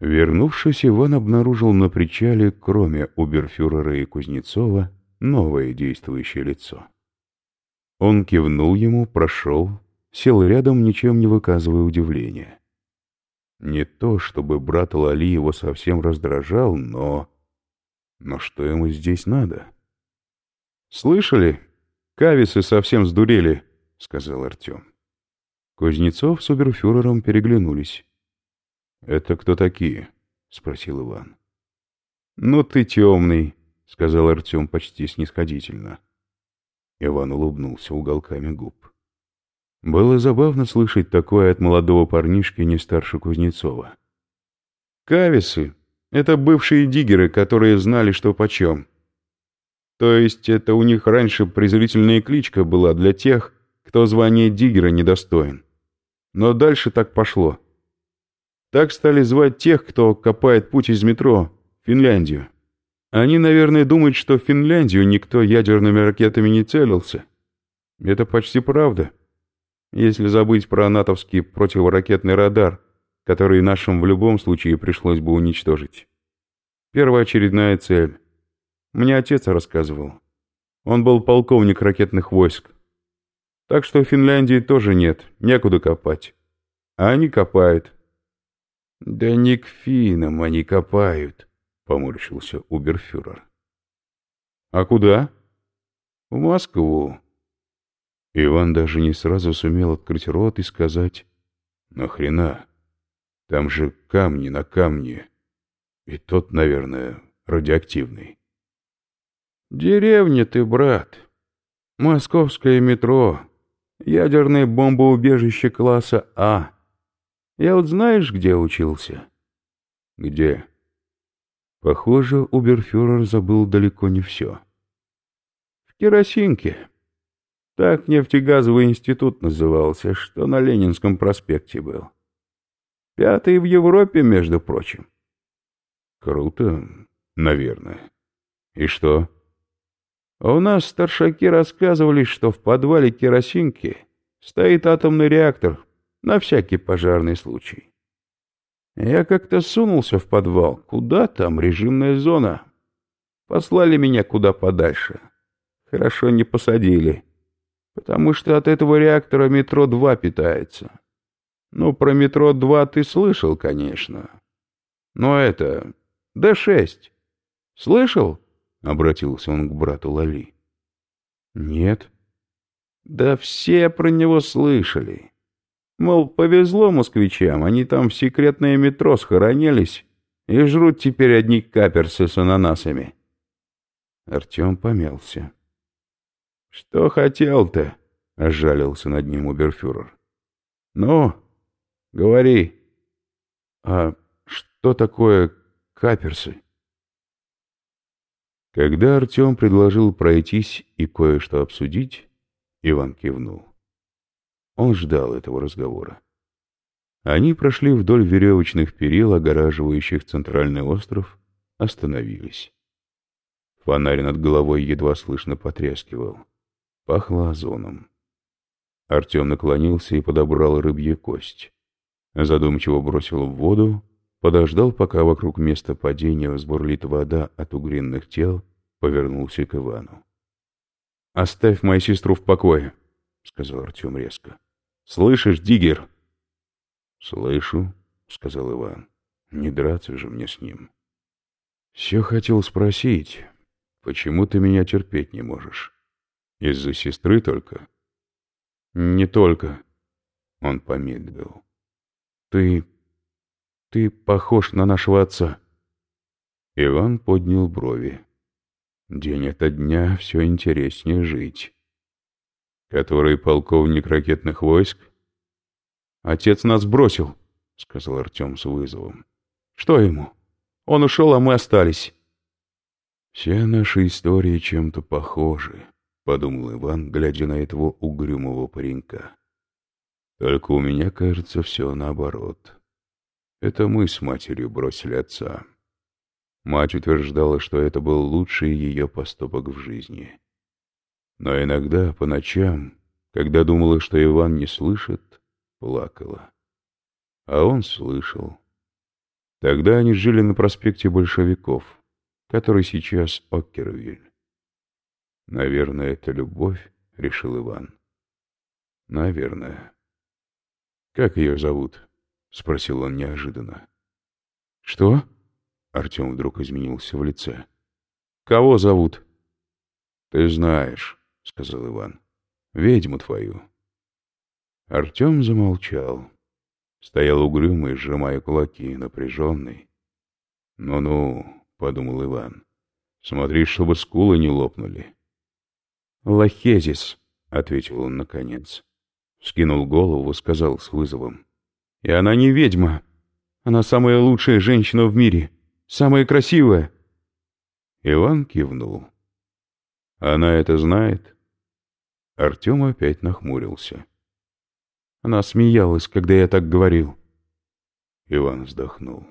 Вернувшись, Иван обнаружил на причале, кроме уберфюрера и Кузнецова, новое действующее лицо. Он кивнул ему, прошел, сел рядом, ничем не выказывая удивления. Не то, чтобы брат Лали его совсем раздражал, но... Но что ему здесь надо? «Слышали? Кависы совсем сдурели», — сказал Артем. Кузнецов с оберфюрером переглянулись. «Это кто такие?» — спросил Иван. «Ну ты темный», — сказал Артем почти снисходительно. Иван улыбнулся уголками губ. Было забавно слышать такое от молодого парнишки не старше Кузнецова. «Кависы — это бывшие диггеры, которые знали, что почем. То есть это у них раньше презрительная кличка была для тех, кто звание диггера недостоин. Но дальше так пошло. Так стали звать тех, кто копает путь из метро, в Финляндию. Они, наверное, думают, что в Финляндию никто ядерными ракетами не целился. Это почти правда. Если забыть про натовский противоракетный радар, который нашим в любом случае пришлось бы уничтожить. Первоочередная цель. Мне отец рассказывал. Он был полковник ракетных войск. Так что Финляндии тоже нет, некуда копать. А они копают. Да не к финам они копают, поморщился уберфюрер. А куда? В Москву. Иван даже не сразу сумел открыть рот и сказать «Нахрена? Там же камни на камне. И тот, наверное, радиоактивный». «Деревня ты, брат. Московское метро. Ядерное бомбоубежище класса А. Я вот знаешь, где учился?» «Где?» Похоже, Уберфюрер забыл далеко не все. «В керосинке». Так нефтегазовый институт назывался, что на Ленинском проспекте был. Пятый в Европе, между прочим. Круто, наверное. И что? У нас старшаки рассказывали, что в подвале керосинки стоит атомный реактор на всякий пожарный случай. Я как-то сунулся в подвал. Куда там режимная зона? Послали меня куда подальше. Хорошо не посадили потому что от этого реактора метро-2 питается. Ну, про метро-2 ты слышал, конечно. Но это... Д-6. Слышал? Обратился он к брату Лали. Нет. Да все про него слышали. Мол, повезло москвичам, они там в секретное метро схоронились и жрут теперь одни каперсы с ананасами. Артем помялся. «Что хотел-то?» — ожалился над ним уберфюрер. «Ну, говори». «А что такое каперсы?» Когда Артем предложил пройтись и кое-что обсудить, Иван кивнул. Он ждал этого разговора. Они прошли вдоль веревочных перил, огораживающих центральный остров, остановились. Фонарь над головой едва слышно потрескивал. Пахло озоном. Артем наклонился и подобрал рыбью кость. Задумчиво бросил в воду, подождал, пока вокруг места падения взбурлит вода от угринных тел, повернулся к Ивану. «Оставь мою сестру в покое», — сказал Артем резко. «Слышишь, Диггер?» «Слышу», — сказал Иван. «Не драться же мне с ним». «Все хотел спросить, почему ты меня терпеть не можешь?» Из-за сестры только? Не только. Он помедлил. Ты... ты похож на нашего отца. Иван поднял брови. День ото дня все интереснее жить. Который полковник ракетных войск? Отец нас бросил, сказал Артем с вызовом. Что ему? Он ушел, а мы остались. Все наши истории чем-то похожи подумал Иван, глядя на этого угрюмого паренька. Только у меня, кажется, все наоборот. Это мы с матерью бросили отца. Мать утверждала, что это был лучший ее поступок в жизни. Но иногда, по ночам, когда думала, что Иван не слышит, плакала. А он слышал. Тогда они жили на проспекте Большевиков, который сейчас Оккервиль. «Наверное, это любовь», — решил Иван. «Наверное». «Как ее зовут?» — спросил он неожиданно. «Что?» — Артем вдруг изменился в лице. «Кого зовут?» «Ты знаешь», — сказал Иван. «Ведьму твою». Артем замолчал. Стоял угрюмый, сжимая кулаки, напряженный. «Ну-ну», — подумал Иван, — «смотри, чтобы скулы не лопнули». «Лохезис», — ответил он наконец. Скинул голову, сказал с вызовом. «И она не ведьма. Она самая лучшая женщина в мире, самая красивая». Иван кивнул. «Она это знает?» Артем опять нахмурился. Она смеялась, когда я так говорил. Иван вздохнул.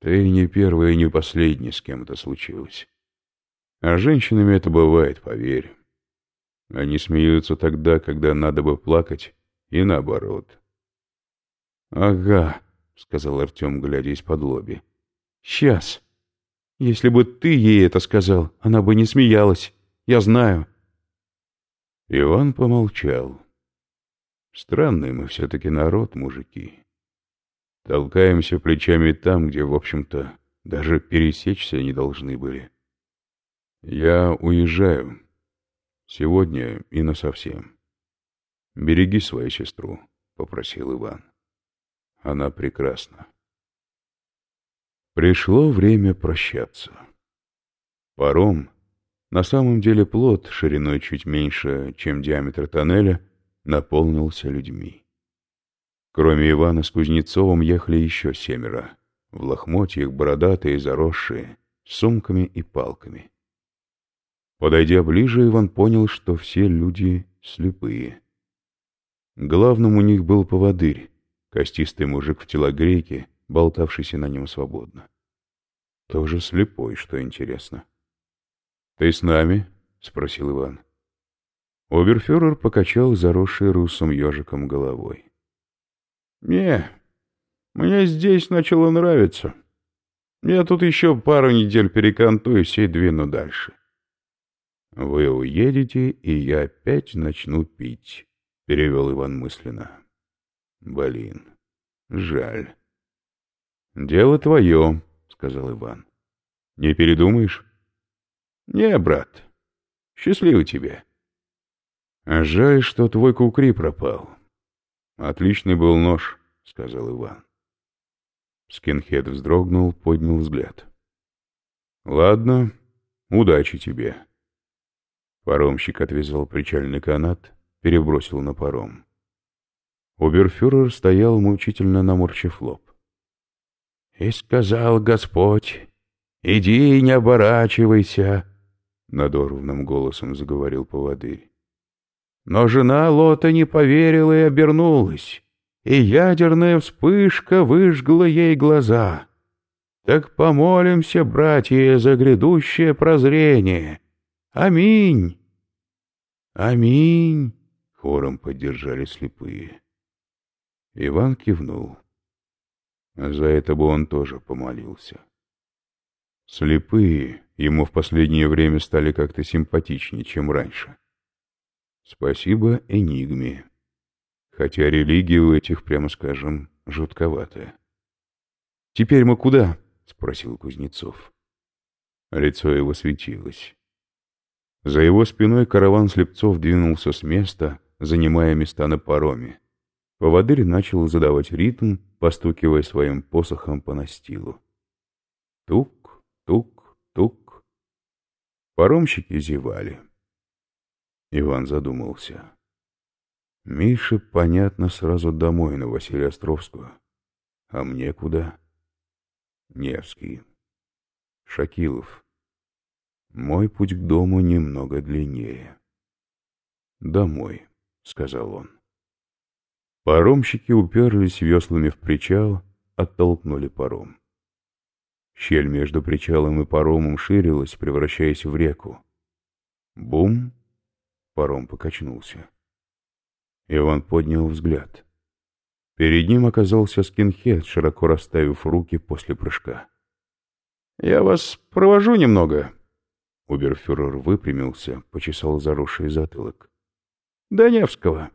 Ты не первый и не последний, с кем это случилось. А женщинами это бывает, поверь. Они смеются тогда, когда надо бы плакать, и наоборот. — Ага, — сказал Артем, глядя из-под лоби. — Сейчас. Если бы ты ей это сказал, она бы не смеялась. Я знаю. Иван помолчал. Странный мы все-таки народ, мужики. Толкаемся плечами там, где, в общем-то, даже пересечься не должны были. Я уезжаю. Сегодня и насовсем. Береги свою сестру, — попросил Иван. Она прекрасна. Пришло время прощаться. Паром, на самом деле плот шириной чуть меньше, чем диаметр тоннеля, наполнился людьми. Кроме Ивана с Кузнецовым ехали еще семеро, в лохмотьях бородатые, заросшие, с сумками и палками. Подойдя ближе, Иван понял, что все люди слепые. Главным у них был поводырь, костистый мужик в телогрейке, болтавшийся на нем свободно. Тоже слепой, что интересно. — Ты с нами? — спросил Иван. Оберфюрер покачал заросший русым ежиком головой. — Не, мне здесь начало нравиться. Я тут еще пару недель перекантуюсь и двину дальше. — Вы уедете, и я опять начну пить, — перевел Иван мысленно. — Блин, жаль. — Дело твое, — сказал Иван. — Не передумаешь? — Не, брат. Счастливо тебе. — а жаль, что твой кукри пропал. Отличный был нож, сказал Иван. Скинхед вздрогнул, поднял взгляд. Ладно, удачи тебе. Паромщик отвязал причальный канат, перебросил на паром. Оберфюрер стоял мучительно наморщив лоб. «И сказал Господь, иди и не оборачивайся», — надорванным голосом заговорил поводырь. Но жена Лота не поверила и обернулась, и ядерная вспышка выжгла ей глаза. Так помолимся, братья, за грядущее прозрение. Аминь! Аминь! Хором поддержали слепые. Иван кивнул. За это бы он тоже помолился. Слепые ему в последнее время стали как-то симпатичнее, чем раньше. Спасибо Энигме. Хотя религия у этих, прямо скажем, жутковатая. «Теперь мы куда?» — спросил Кузнецов. Лицо его светилось. За его спиной караван слепцов двинулся с места, занимая места на пароме. Поводырь начал задавать ритм, постукивая своим посохом по настилу. Тук, тук, тук. Паромщики зевали. Иван задумался. Миша, понятно, сразу домой на Василия Островскую. А мне куда? Невский. Шакилов. Мой путь к дому немного длиннее. «Домой», — сказал он. Паромщики уперлись веслами в причал, оттолкнули паром. Щель между причалом и паромом ширилась, превращаясь в реку. Бум! Паром покачнулся. Иван поднял взгляд. Перед ним оказался скинхед, широко расставив руки после прыжка. «Я вас провожу немного». Уберфюрер выпрямился, почесал заросший затылок. «До Невского.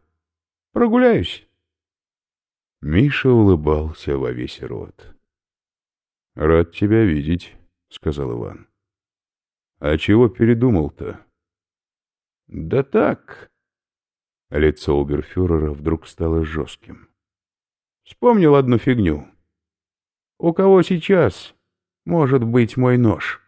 Прогуляюсь». Миша улыбался во весь рот. «Рад тебя видеть», — сказал Иван. «А чего передумал-то?» «Да так». Лицо оберфюрера вдруг стало жестким. Вспомнил одну фигню. У кого сейчас может быть мой нож?